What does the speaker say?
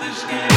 this game.